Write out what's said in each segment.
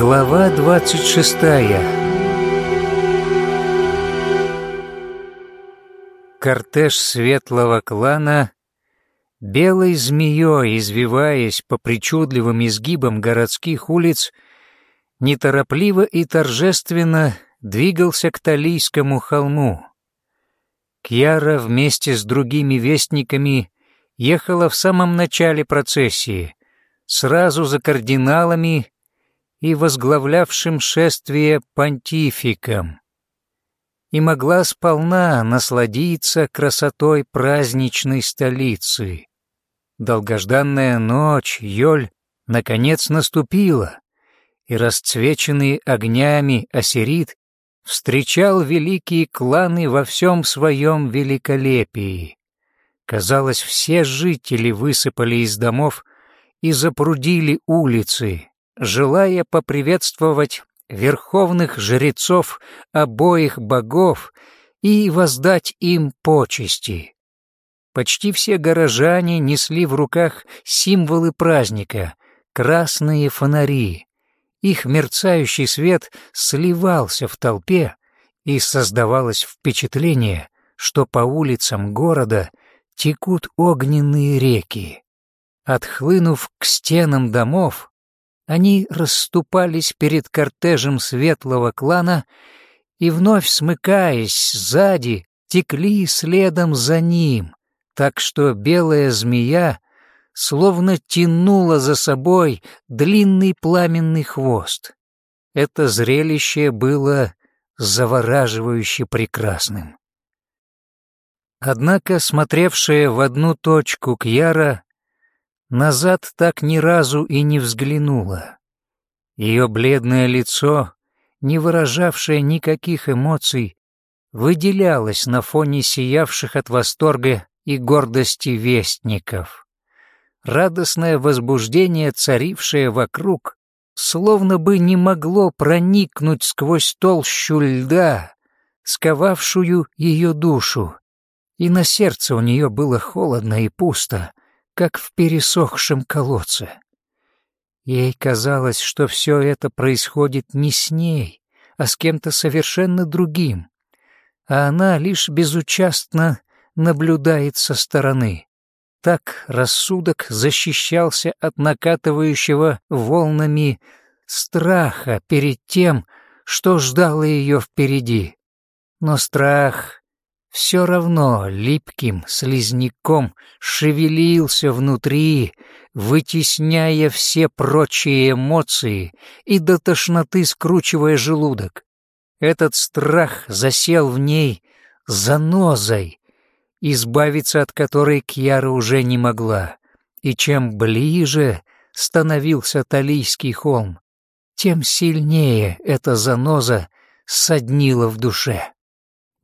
Глава двадцать шестая Кортеж светлого клана, белой змеей извиваясь по причудливым изгибам городских улиц, неторопливо и торжественно двигался к Талийскому холму. Кьяра вместе с другими вестниками ехала в самом начале процессии, сразу за кардиналами и возглавлявшим шествие понтификом, и могла сполна насладиться красотой праздничной столицы. Долгожданная ночь, Йоль, наконец наступила, и расцвеченный огнями Ассирит встречал великие кланы во всем своем великолепии. Казалось, все жители высыпали из домов и запрудили улицы, желая поприветствовать верховных жрецов обоих богов и воздать им почести. Почти все горожане несли в руках символы праздника — красные фонари. Их мерцающий свет сливался в толпе, и создавалось впечатление, что по улицам города текут огненные реки. Отхлынув к стенам домов, они расступались перед кортежем светлого клана и, вновь смыкаясь сзади, текли следом за ним, так что белая змея словно тянула за собой длинный пламенный хвост. Это зрелище было завораживающе прекрасным. Однако смотревшая в одну точку Кьяра назад так ни разу и не взглянула. Ее бледное лицо, не выражавшее никаких эмоций, выделялось на фоне сиявших от восторга и гордости вестников. Радостное возбуждение, царившее вокруг, словно бы не могло проникнуть сквозь толщу льда, сковавшую ее душу, и на сердце у нее было холодно и пусто, как в пересохшем колодце. Ей казалось, что все это происходит не с ней, а с кем-то совершенно другим, а она лишь безучастно наблюдает со стороны. Так рассудок защищался от накатывающего волнами страха перед тем, что ждало ее впереди. Но страх все равно липким слизняком шевелился внутри, вытесняя все прочие эмоции и до тошноты скручивая желудок. Этот страх засел в ней занозой, избавиться от которой Кьяра уже не могла. И чем ближе становился Талийский холм, тем сильнее эта заноза соднила в душе.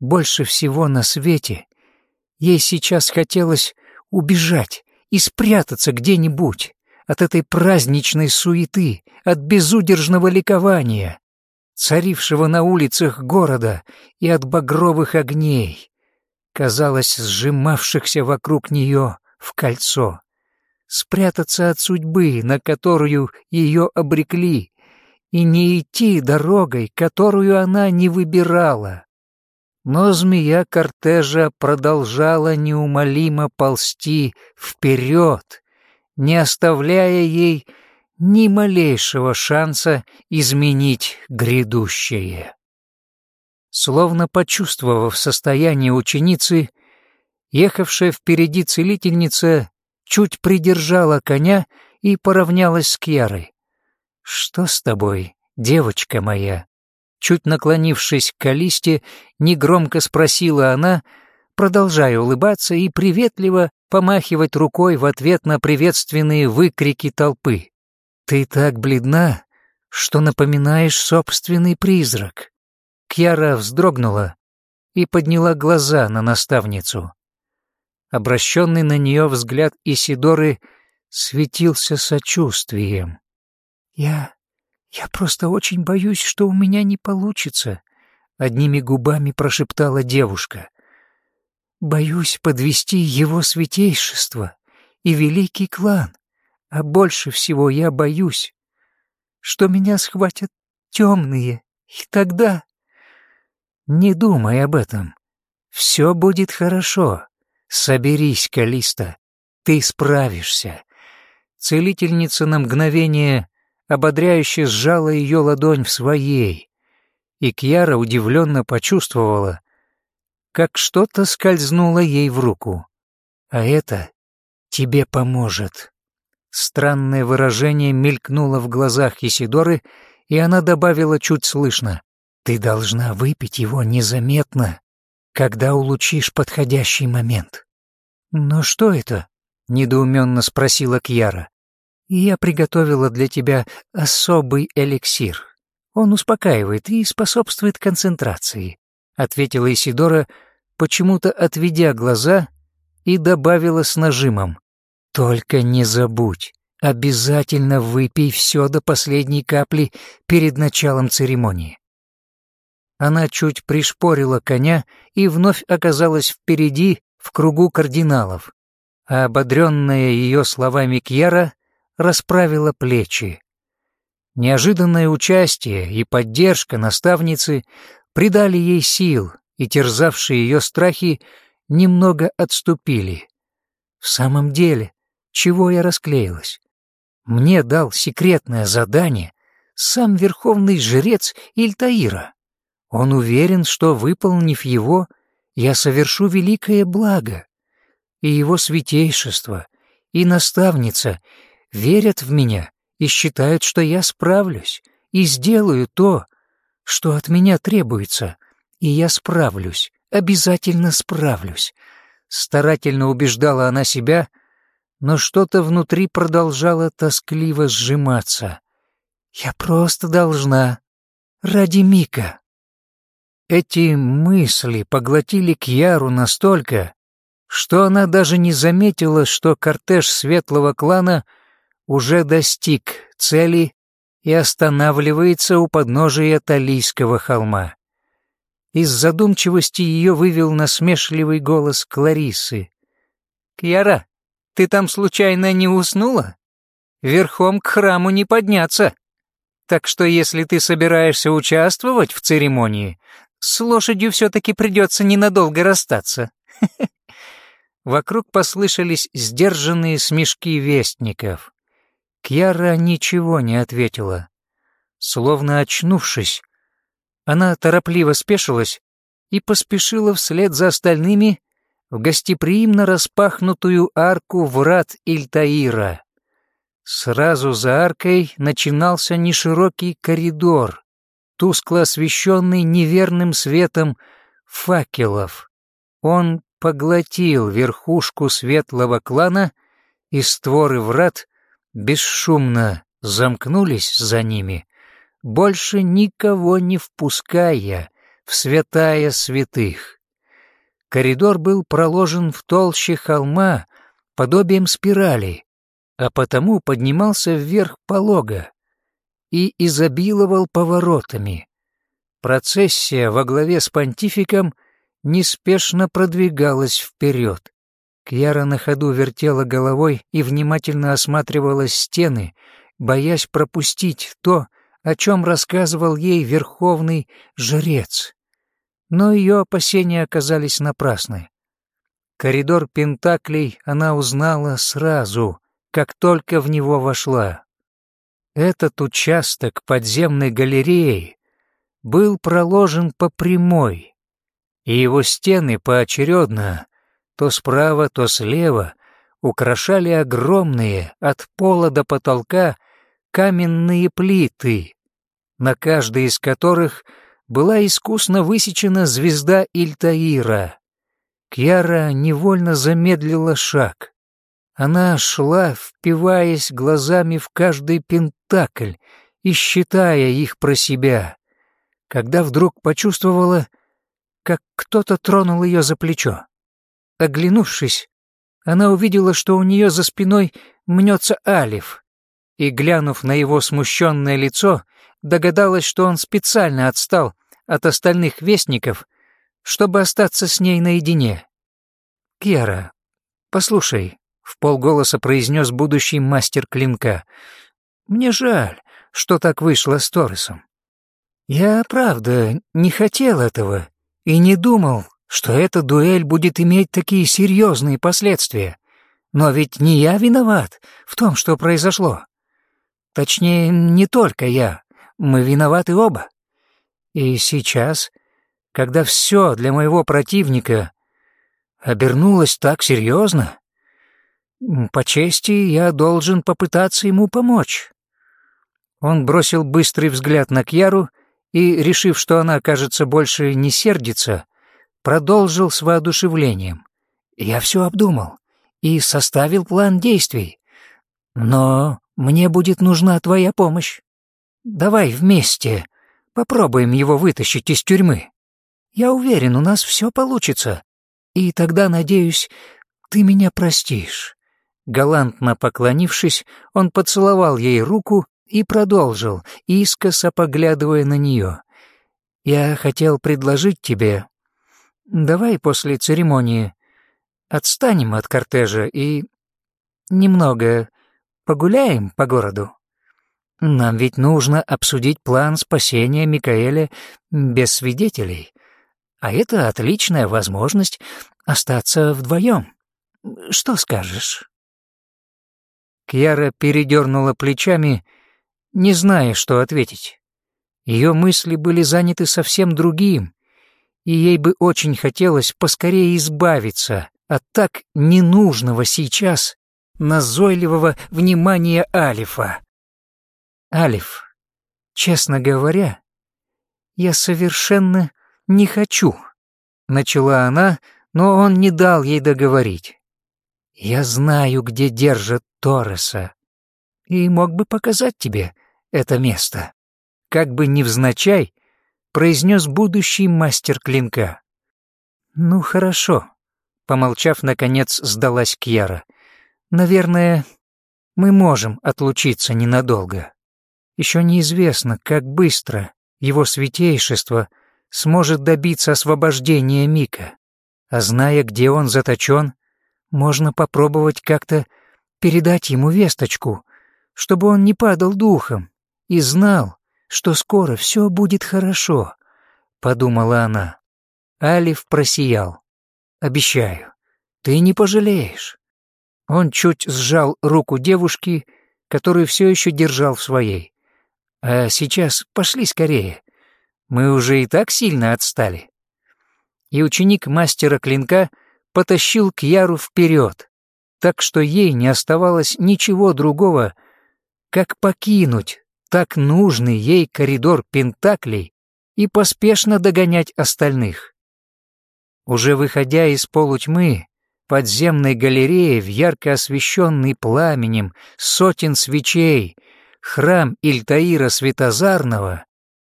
Больше всего на свете ей сейчас хотелось убежать и спрятаться где-нибудь от этой праздничной суеты, от безудержного ликования, царившего на улицах города и от багровых огней, казалось, сжимавшихся вокруг нее в кольцо, спрятаться от судьбы, на которую ее обрекли, и не идти дорогой, которую она не выбирала. Но змея кортежа продолжала неумолимо ползти вперед, не оставляя ей ни малейшего шанса изменить грядущее. Словно почувствовав состояние ученицы, ехавшая впереди целительница чуть придержала коня и поравнялась с Кьярой. «Что с тобой, девочка моя?» Чуть наклонившись к Калисте, негромко спросила она, продолжая улыбаться и приветливо помахивать рукой в ответ на приветственные выкрики толпы. «Ты так бледна, что напоминаешь собственный призрак». Кьяра вздрогнула и подняла глаза на наставницу. Обращенный на нее взгляд Исидоры светился сочувствием. «Я «Я просто очень боюсь, что у меня не получится», — одними губами прошептала девушка. «Боюсь подвести его святейшество и великий клан, а больше всего я боюсь, что меня схватят темные, и тогда... Не думай об этом. Все будет хорошо. Соберись, Калиста. Ты справишься. Целительница на мгновение ободряюще сжала ее ладонь в своей, и Кьяра удивленно почувствовала, как что-то скользнуло ей в руку. А это тебе поможет. Странное выражение мелькнуло в глазах Исидоры, и она добавила чуть слышно. «Ты должна выпить его незаметно, когда улучишь подходящий момент». «Но что это?» — недоуменно спросила Кьяра. «Я приготовила для тебя особый эликсир. Он успокаивает и способствует концентрации», — ответила Исидора, почему-то отведя глаза и добавила с нажимом. «Только не забудь, обязательно выпей все до последней капли перед началом церемонии». Она чуть пришпорила коня и вновь оказалась впереди в кругу кардиналов, а ободренная ее словами Кьяра расправила плечи. Неожиданное участие и поддержка наставницы придали ей сил, и терзавшие ее страхи немного отступили. В самом деле, чего я расклеилась? Мне дал секретное задание сам верховный жрец Ильтаира. Он уверен, что, выполнив его, я совершу великое благо. И его святейшество, и наставница верят в меня и считают, что я справлюсь и сделаю то, что от меня требуется, и я справлюсь, обязательно справлюсь. Старательно убеждала она себя, но что-то внутри продолжало тоскливо сжиматься. «Я просто должна. Ради Мика». Эти мысли поглотили Кьяру настолько, что она даже не заметила, что кортеж светлого клана уже достиг цели и останавливается у подножия Талийского холма. Из задумчивости ее вывел насмешливый голос Кларисы. «Кьяра, ты там случайно не уснула? Верхом к храму не подняться. Так что если ты собираешься участвовать в церемонии, с лошадью все-таки придется ненадолго расстаться». Вокруг послышались сдержанные смешки вестников. Кьяра ничего не ответила. Словно очнувшись, она торопливо спешилась и поспешила вслед за остальными в гостеприимно распахнутую арку врат Ильтаира. Сразу за аркой начинался неширокий коридор, тускло освещенный неверным светом факелов. Он поглотил верхушку светлого клана, и створы врат бесшумно замкнулись за ними, больше никого не впуская в святая святых. Коридор был проложен в толще холма подобием спирали, а потому поднимался вверх полога и изобиловал поворотами. Процессия во главе с понтификом неспешно продвигалась вперед. Кьяра на ходу вертела головой и внимательно осматривала стены, боясь пропустить то, о чем рассказывал ей верховный жрец. Но ее опасения оказались напрасны. Коридор Пентаклей она узнала сразу, как только в него вошла. Этот участок подземной галереи был проложен по прямой, и его стены поочередно, то справа, то слева, украшали огромные от пола до потолка каменные плиты, на каждой из которых была искусно высечена звезда Ильтаира. Кьяра невольно замедлила шаг. Она шла, впиваясь глазами в каждый пентакль и считая их про себя, когда вдруг почувствовала, как кто-то тронул ее за плечо. Оглянувшись, она увидела, что у нее за спиной мнется Алиф, и, глянув на его смущенное лицо, догадалась, что он специально отстал от остальных вестников, чтобы остаться с ней наедине. «Кьяра, послушай», — в полголоса произнес будущий мастер клинка, «мне жаль, что так вышло с Торресом. Я, правда, не хотел этого и не думал, что эта дуэль будет иметь такие серьезные последствия. Но ведь не я виноват в том, что произошло. Точнее, не только я. Мы виноваты оба. И сейчас, когда все для моего противника обернулось так серьезно, по чести я должен попытаться ему помочь. Он бросил быстрый взгляд на Кьяру и, решив, что она, кажется, больше не сердится, продолжил с воодушевлением. «Я все обдумал и составил план действий. Но мне будет нужна твоя помощь. Давай вместе попробуем его вытащить из тюрьмы. Я уверен, у нас все получится. И тогда, надеюсь, ты меня простишь». Галантно поклонившись, он поцеловал ей руку и продолжил, искоса поглядывая на нее. «Я хотел предложить тебе... Давай после церемонии отстанем от кортежа и... немного погуляем по городу. Нам ведь нужно обсудить план спасения Микаэля без свидетелей, а это отличная возможность остаться вдвоем. Что скажешь?» Кьяра передернула плечами не зная, что ответить. Ее мысли были заняты совсем другим, и ей бы очень хотелось поскорее избавиться от так ненужного сейчас назойливого внимания Алифа. Алиф, честно говоря, я совершенно не хочу, начала она, но он не дал ей договорить. Я знаю, где держат Торреса, и мог бы показать тебе, это место. Как бы невзначай, произнес будущий мастер клинка. Ну хорошо, помолчав, наконец сдалась Кьяра. Наверное, мы можем отлучиться ненадолго. Еще неизвестно, как быстро его святейшество сможет добиться освобождения Мика. А зная, где он заточен, можно попробовать как-то передать ему весточку, чтобы он не падал духом и знал, что скоро все будет хорошо», — подумала она. Алиф просиял. «Обещаю, ты не пожалеешь». Он чуть сжал руку девушки, которую все еще держал в своей. «А сейчас пошли скорее. Мы уже и так сильно отстали». И ученик мастера клинка потащил Кьяру вперед, так что ей не оставалось ничего другого, как покинуть так нужный ей коридор Пентаклей и поспешно догонять остальных. Уже выходя из полутьмы, подземной галереи в ярко освещенный пламенем сотен свечей, храм Ильтаира Светозарного,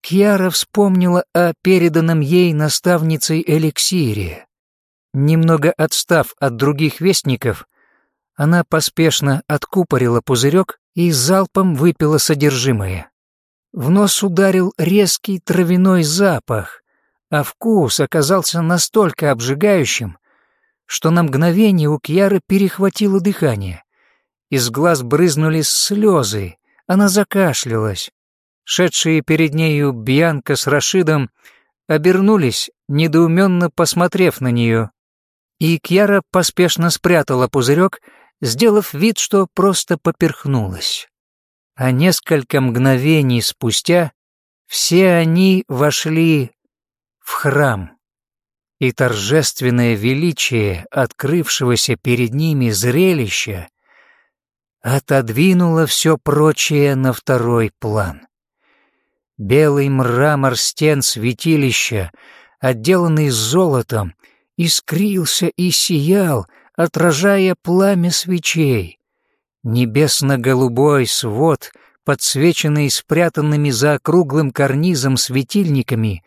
Кьяра вспомнила о переданном ей наставницей эликсире. Немного отстав от других вестников, она поспешно откупорила пузырек и залпом выпила содержимое. В нос ударил резкий травяной запах, а вкус оказался настолько обжигающим, что на мгновение у Кьяры перехватило дыхание. Из глаз брызнули слезы, она закашлялась. Шедшие перед нею Бьянка с Рашидом обернулись, недоуменно посмотрев на нее. И Кьяра поспешно спрятала пузырек сделав вид, что просто поперхнулась. А несколько мгновений спустя все они вошли в храм, и торжественное величие открывшегося перед ними зрелища отодвинуло все прочее на второй план. Белый мрамор стен святилища, отделанный золотом, искрился и сиял, отражая пламя свечей. Небесно-голубой свод, подсвеченный спрятанными за округлым карнизом светильниками,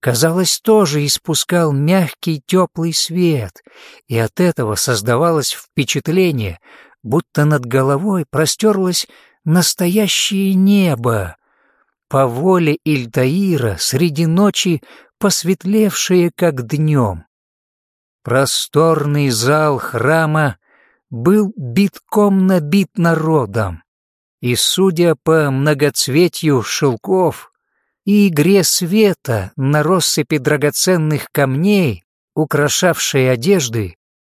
казалось, тоже испускал мягкий теплый свет, и от этого создавалось впечатление, будто над головой простерлось настоящее небо, по воле Ильтаира среди ночи посветлевшее, как днем. Просторный зал храма был битком набит народом. И, судя по многоцветью шелков и игре света на россыпи драгоценных камней, украшавшей одежды,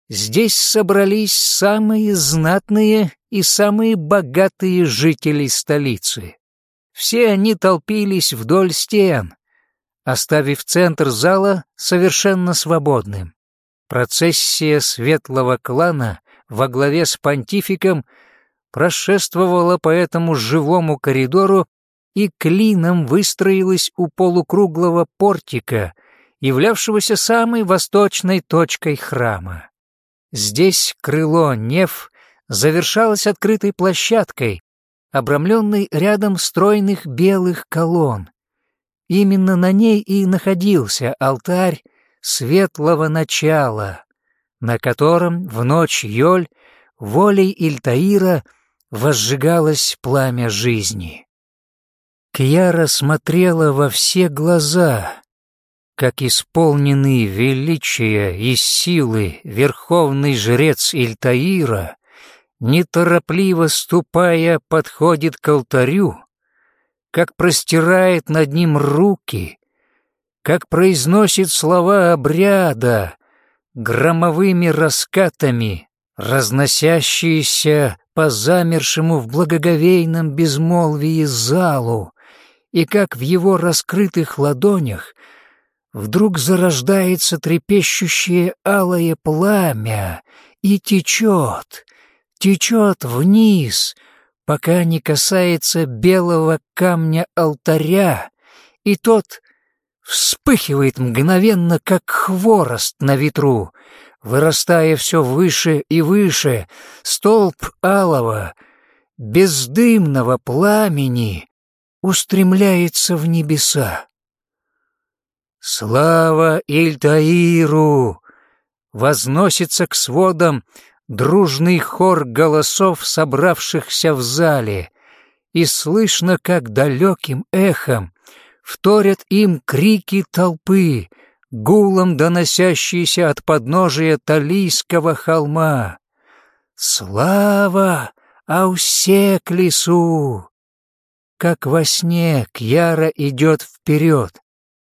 здесь собрались самые знатные и самые богатые жители столицы. Все они толпились вдоль стен, оставив центр зала совершенно свободным. Процессия светлого клана во главе с понтификом прошествовала по этому живому коридору и клином выстроилась у полукруглого портика, являвшегося самой восточной точкой храма. Здесь крыло Нев завершалось открытой площадкой, обрамленной рядом стройных белых колонн. Именно на ней и находился алтарь светлого начала, на котором в ночь Йоль волей Ильтаира возжигалось пламя жизни. Кьяра смотрела во все глаза, как исполненный величия и силы верховный жрец Ильтаира, неторопливо ступая, подходит к алтарю, как простирает над ним руки, как произносит слова обряда громовыми раскатами, разносящиеся по замершему в благоговейном безмолвии залу, и как в его раскрытых ладонях вдруг зарождается трепещущее алое пламя и течет, течет вниз, пока не касается белого камня алтаря, и тот вспыхивает мгновенно, как хворост на ветру, вырастая все выше и выше, столб алого, бездымного пламени устремляется в небеса. Слава Ильтаиру! Возносится к сводам дружный хор голосов, собравшихся в зале, и слышно, как далеким эхом вторят им крики толпы, гулом доносящиеся от подножия Талийского холма. Слава Аусеклису! Как во сне Кьяра идет вперед,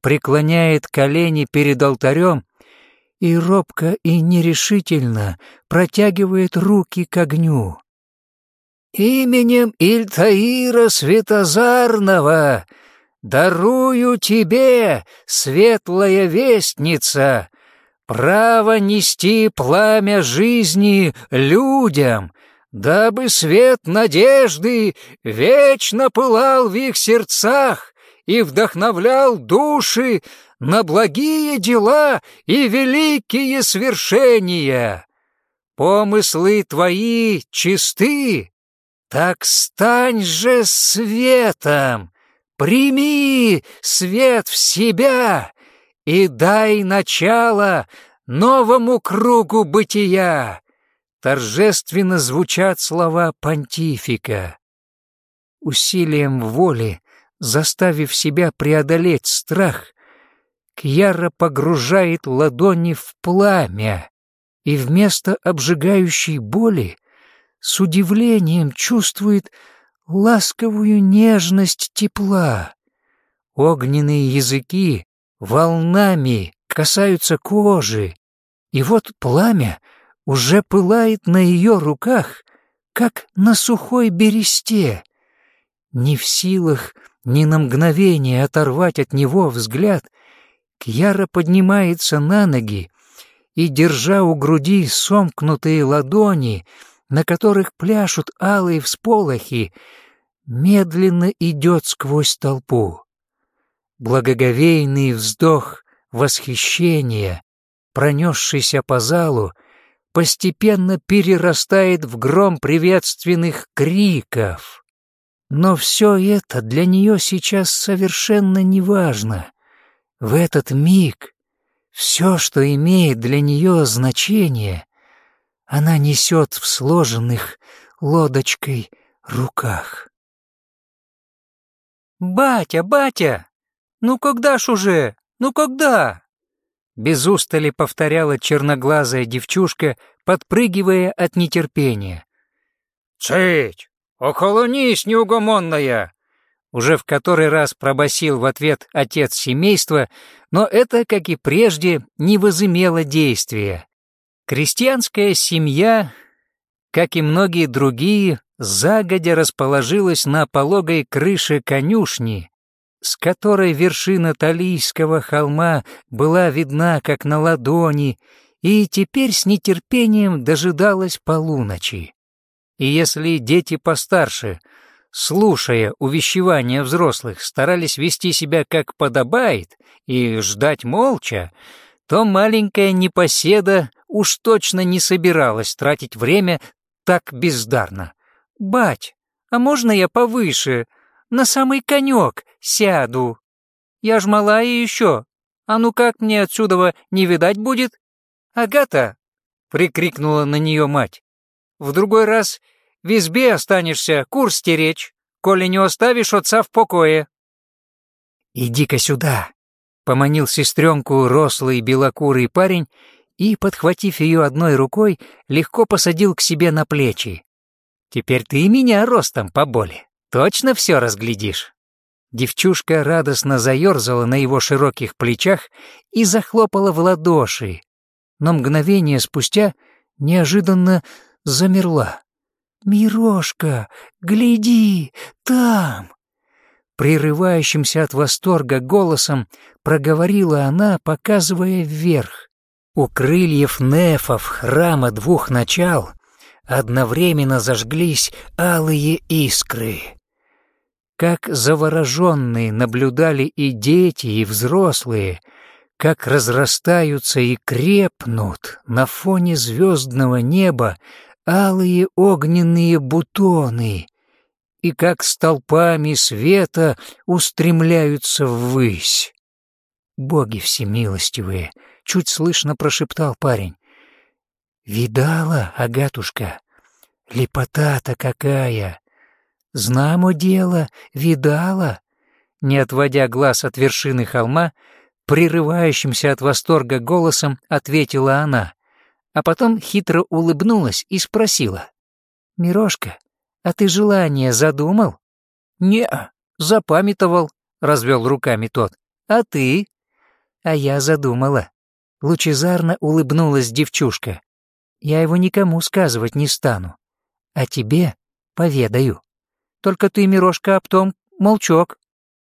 преклоняет колени перед алтарем и робко и нерешительно протягивает руки к огню. «Именем Ильтаира Светозарного дарую тебе, светлая вестница, право нести пламя жизни людям, дабы свет надежды вечно пылал в их сердцах и вдохновлял души на благие дела и великие свершения. Помыслы твои чисты, так стань же светом, прими свет в себя и дай начало новому кругу бытия. Торжественно звучат слова понтифика. Усилием воли заставив себя преодолеть страх, Кьяра погружает ладони в пламя и вместо обжигающей боли с удивлением чувствует ласковую нежность тепла. Огненные языки волнами касаются кожи, и вот пламя уже пылает на ее руках, как на сухой бересте. Не в силах ни на мгновение оторвать от него взгляд, Кьяра поднимается на ноги и, держа у груди сомкнутые ладони, на которых пляшут алые всполохи, медленно идет сквозь толпу. Благоговейный вздох восхищения, пронесшийся по залу, постепенно перерастает в гром приветственных криков. Но все это для нее сейчас совершенно не важно. В этот миг все, что имеет для нее значение, она несет в сложенных лодочкой руках. «Батя, батя! Ну когда ж уже? Ну когда?» Без устали повторяла черноглазая девчушка, подпрыгивая от нетерпения. «Цыть! охолонись, неугомонная!» Уже в который раз пробасил в ответ отец семейства, но это, как и прежде, не возымело действия. Крестьянская семья, как и многие другие, загодя расположилась на пологой крыше конюшни, с которой вершина Талийского холма была видна как на ладони, и теперь с нетерпением дожидалась полуночи. И если дети постарше, слушая увещевания взрослых, старались вести себя как подобает и ждать молча, то маленькая непоседа уж точно не собиралась тратить время так бездарно. «Бать, а можно я повыше? На самый конек сяду. Я ж малая еще. А ну как мне отсюда не видать будет?» «Агата!» — прикрикнула на нее мать. «В другой раз в избе останешься курс стеречь, коли не оставишь отца в покое». «Иди-ка сюда!» — поманил сестренку рослый белокурый парень и, подхватив ее одной рукой, легко посадил к себе на плечи. «Теперь ты и меня ростом поболе. Точно все разглядишь?» Девчушка радостно заерзала на его широких плечах и захлопала в ладоши, но мгновение спустя неожиданно замерла. «Мирошка, гляди, там!» Прерывающимся от восторга голосом проговорила она, показывая вверх. У крыльев нефов храма двух начал одновременно зажглись алые искры. Как завороженные наблюдали и дети, и взрослые — как разрастаются и крепнут на фоне звездного неба алые огненные бутоны, и как столпами света устремляются ввысь. «Боги всемилостивые!» — чуть слышно прошептал парень. «Видала, Агатушка? Лепота-то какая! Знамо дело, видала!» Не отводя глаз от вершины холма, прерывающимся от восторга голосом ответила она, а потом хитро улыбнулась и спросила. «Мирошка, а ты желание задумал?» «Не, запамятовал», — развел руками тот. «А ты?» «А я задумала». Лучезарно улыбнулась девчушка. «Я его никому сказывать не стану. А тебе поведаю. Только ты, Мирошка, об том молчок».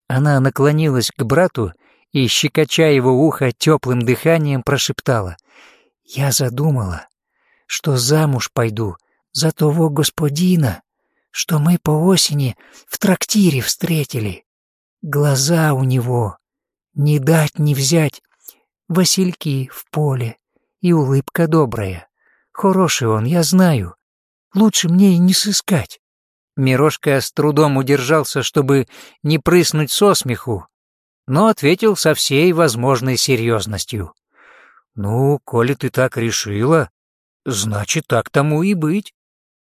Она наклонилась к брату и, щекоча его ухо теплым дыханием, прошептала. «Я задумала, что замуж пойду за того господина, что мы по осени в трактире встретили. Глаза у него, не дать не взять, васильки в поле и улыбка добрая. Хороший он, я знаю, лучше мне и не сыскать». Мирошка с трудом удержался, чтобы не прыснуть со смеху, но ответил со всей возможной серьезностью. «Ну, коли ты так решила, значит, так тому и быть».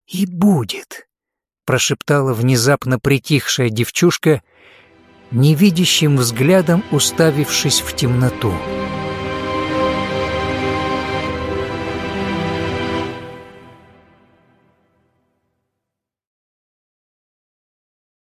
«И будет», — прошептала внезапно притихшая девчушка, невидящим взглядом уставившись в темноту. «И